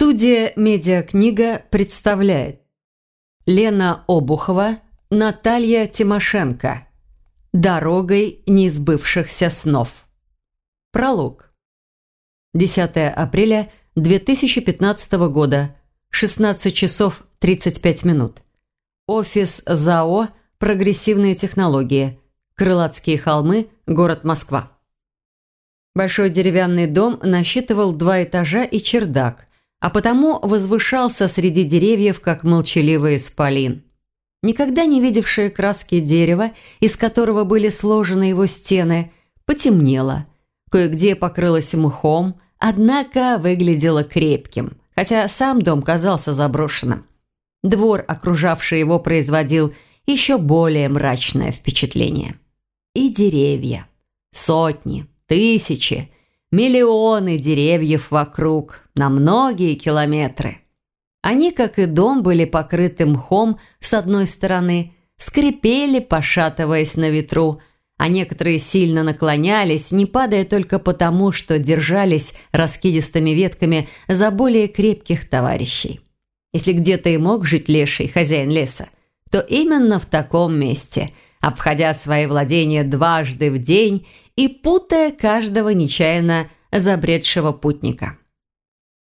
Студия «Медиакнига» представляет. Лена Обухова, Наталья Тимошенко. «Дорогой несбывшихся снов» Пролог. 10 апреля 2015 года, 16 часов 35 минут. Офис ЗАО «Прогрессивные технологии», Крылатские холмы, город Москва. Большой деревянный дом насчитывал два этажа и чердак, а потому возвышался среди деревьев, как молчаливый исполин. Никогда не видевшее краски дерева, из которого были сложены его стены, потемнело, кое-где покрылось мхом, однако выглядело крепким, хотя сам дом казался заброшенным. Двор, окружавший его, производил еще более мрачное впечатление. И деревья. Сотни, тысячи, миллионы деревьев вокруг, на многие километры. Они, как и дом, были покрыты мхом с одной стороны, скрипели, пошатываясь на ветру, а некоторые сильно наклонялись, не падая только потому, что держались раскидистыми ветками за более крепких товарищей. Если где-то и мог жить леший, хозяин леса, то именно в таком месте, обходя свои владения дважды в день и путая каждого нечаянно забредшего путника.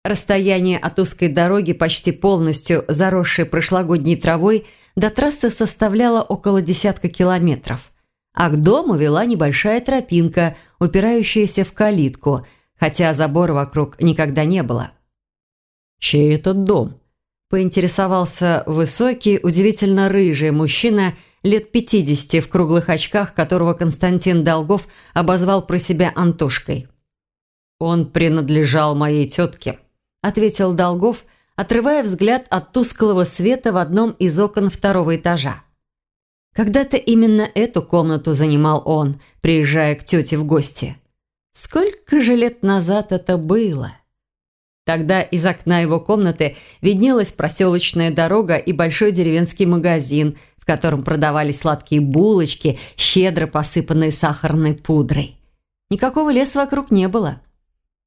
Расстояние от узкой дороги, почти полностью заросшей прошлогодней травой, до трассы составляло около десятка километров, а к дому вела небольшая тропинка, упирающаяся в калитку, хотя забора вокруг никогда не было. «Чей этот дом?» – поинтересовался высокий, удивительно рыжий мужчина – лет 50 в круглых очках, которого Константин Долгов обозвал про себя Антошкой. «Он принадлежал моей тетке», – ответил Долгов, отрывая взгляд от тусклого света в одном из окон второго этажа. Когда-то именно эту комнату занимал он, приезжая к тете в гости. Сколько же лет назад это было? Тогда из окна его комнаты виднелась проселочная дорога и большой деревенский магазин – в котором продавались сладкие булочки, щедро посыпанные сахарной пудрой. Никакого леса вокруг не было.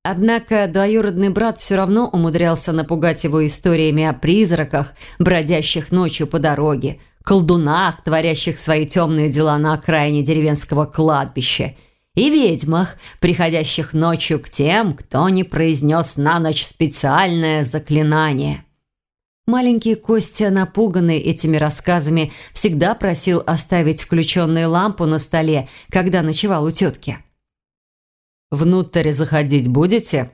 Однако двоюродный брат все равно умудрялся напугать его историями о призраках, бродящих ночью по дороге, колдунах, творящих свои темные дела на окраине деревенского кладбища, и ведьмах, приходящих ночью к тем, кто не произнес на ночь специальное заклинание. Маленький Костя, напуганный этими рассказами, всегда просил оставить включенную лампу на столе, когда ночевал у тетки. «Внутрь заходить будете?»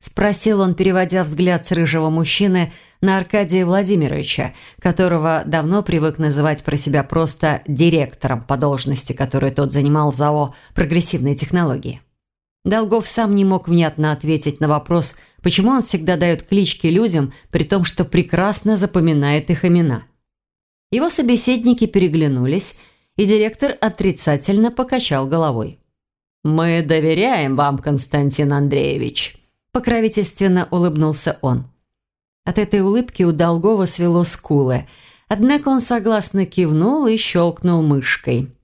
Спросил он, переводя взгляд с рыжего мужчины на Аркадия Владимировича, которого давно привык называть про себя просто директором по должности, которую тот занимал в ЗАО «Прогрессивные технологии». Долгов сам не мог внятно ответить на вопрос – Почему он всегда дает клички людям, при том, что прекрасно запоминает их имена? Его собеседники переглянулись, и директор отрицательно покачал головой. «Мы доверяем вам, Константин Андреевич», – покровительственно улыбнулся он. От этой улыбки у Долгова свело скулы, однако он согласно кивнул и щелкнул мышкой.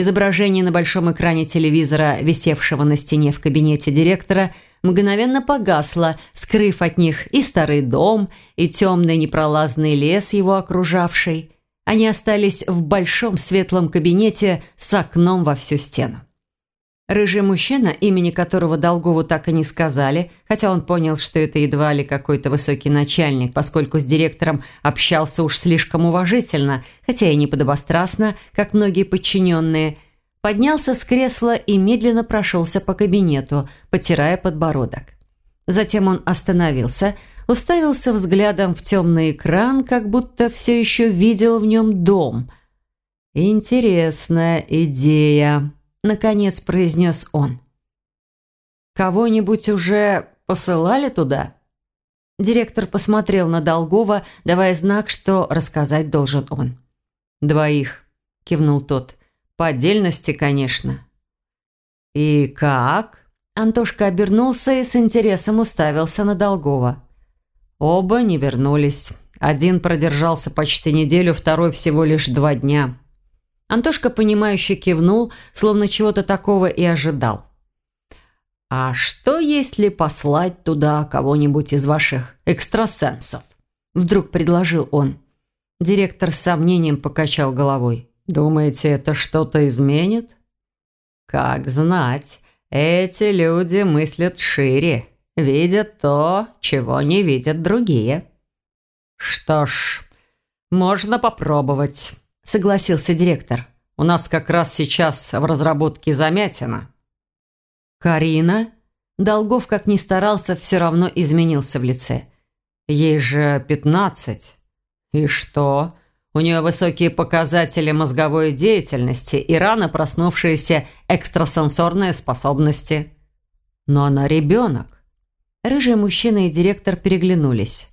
Изображение на большом экране телевизора, висевшего на стене в кабинете директора – мгновенно погасла, скрыв от них и старый дом, и темный непролазный лес, его окружавший. Они остались в большом светлом кабинете с окном во всю стену. Рыжий мужчина, имени которого Долгову так и не сказали, хотя он понял, что это едва ли какой-то высокий начальник, поскольку с директором общался уж слишком уважительно, хотя и не подобострастно, как многие подчиненные – поднялся с кресла и медленно прошелся по кабинету, потирая подбородок. Затем он остановился, уставился взглядом в темный экран, как будто все еще видел в нем дом. «Интересная идея», — наконец произнес он. «Кого-нибудь уже посылали туда?» Директор посмотрел на Долгова, давая знак, что рассказать должен он. «Двоих», — кивнул тот. По отдельности, конечно. «И как?» Антошка обернулся и с интересом уставился на Долгова. Оба не вернулись. Один продержался почти неделю, второй всего лишь два дня. Антошка, понимающе кивнул, словно чего-то такого и ожидал. «А что, если послать туда кого-нибудь из ваших экстрасенсов?» Вдруг предложил он. Директор с сомнением покачал головой. «Думаете, это что-то изменит?» «Как знать, эти люди мыслят шире, видят то, чего не видят другие». «Что ж, можно попробовать», – согласился директор. «У нас как раз сейчас в разработке замятина». «Карина?» Долгов, как ни старался, все равно изменился в лице. «Ей же пятнадцать». «И что?» У нее высокие показатели мозговой деятельности и рано проснувшиеся экстрасенсорные способности. Но она ребенок. Рыжий мужчина и директор переглянулись.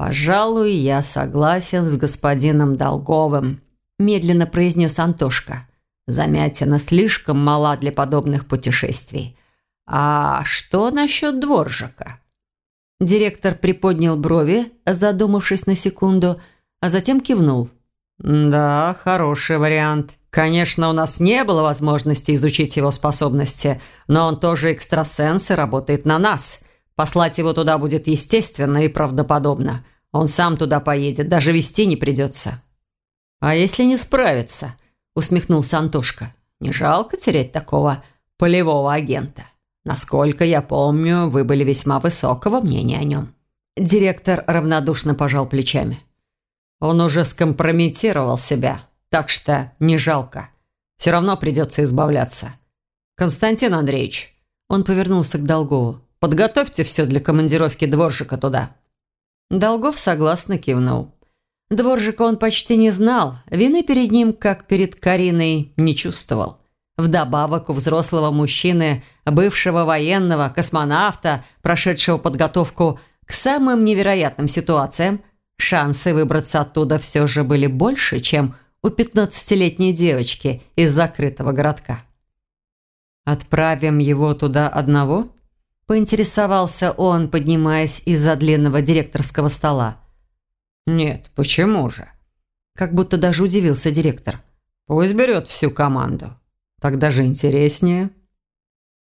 «Пожалуй, я согласен с господином Долговым», – медленно произнес Антошка. «Замятина слишком мала для подобных путешествий. А что насчет дворжика?» Директор приподнял брови, задумавшись на секунду, а затем кивнул. «Да, хороший вариант. Конечно, у нас не было возможности изучить его способности, но он тоже экстрасенс и работает на нас. Послать его туда будет естественно и правдоподобно. Он сам туда поедет, даже вести не придется». «А если не справится?» – усмехнулся Антошка. «Не жалко терять такого полевого агента? Насколько я помню, вы были весьма высокого мнения о нем». Директор равнодушно пожал плечами. «Он уже скомпрометировал себя, так что не жалко. Все равно придется избавляться. Константин Андреевич». Он повернулся к Долгову. Подготовьте все для командировки дворжика туда». Долгов согласно кивнул. Дворжика он почти не знал, вины перед ним, как перед Кариной, не чувствовал. Вдобавок у взрослого мужчины, бывшего военного, космонавта, прошедшего подготовку к самым невероятным ситуациям, шансы выбраться оттуда все же были больше, чем у 15-летней девочки из закрытого городка. «Отправим его туда одного?» Поинтересовался он, поднимаясь из-за длинного директорского стола. «Нет, почему же?» Как будто даже удивился директор. «Пусть берет всю команду. Тогда же интереснее».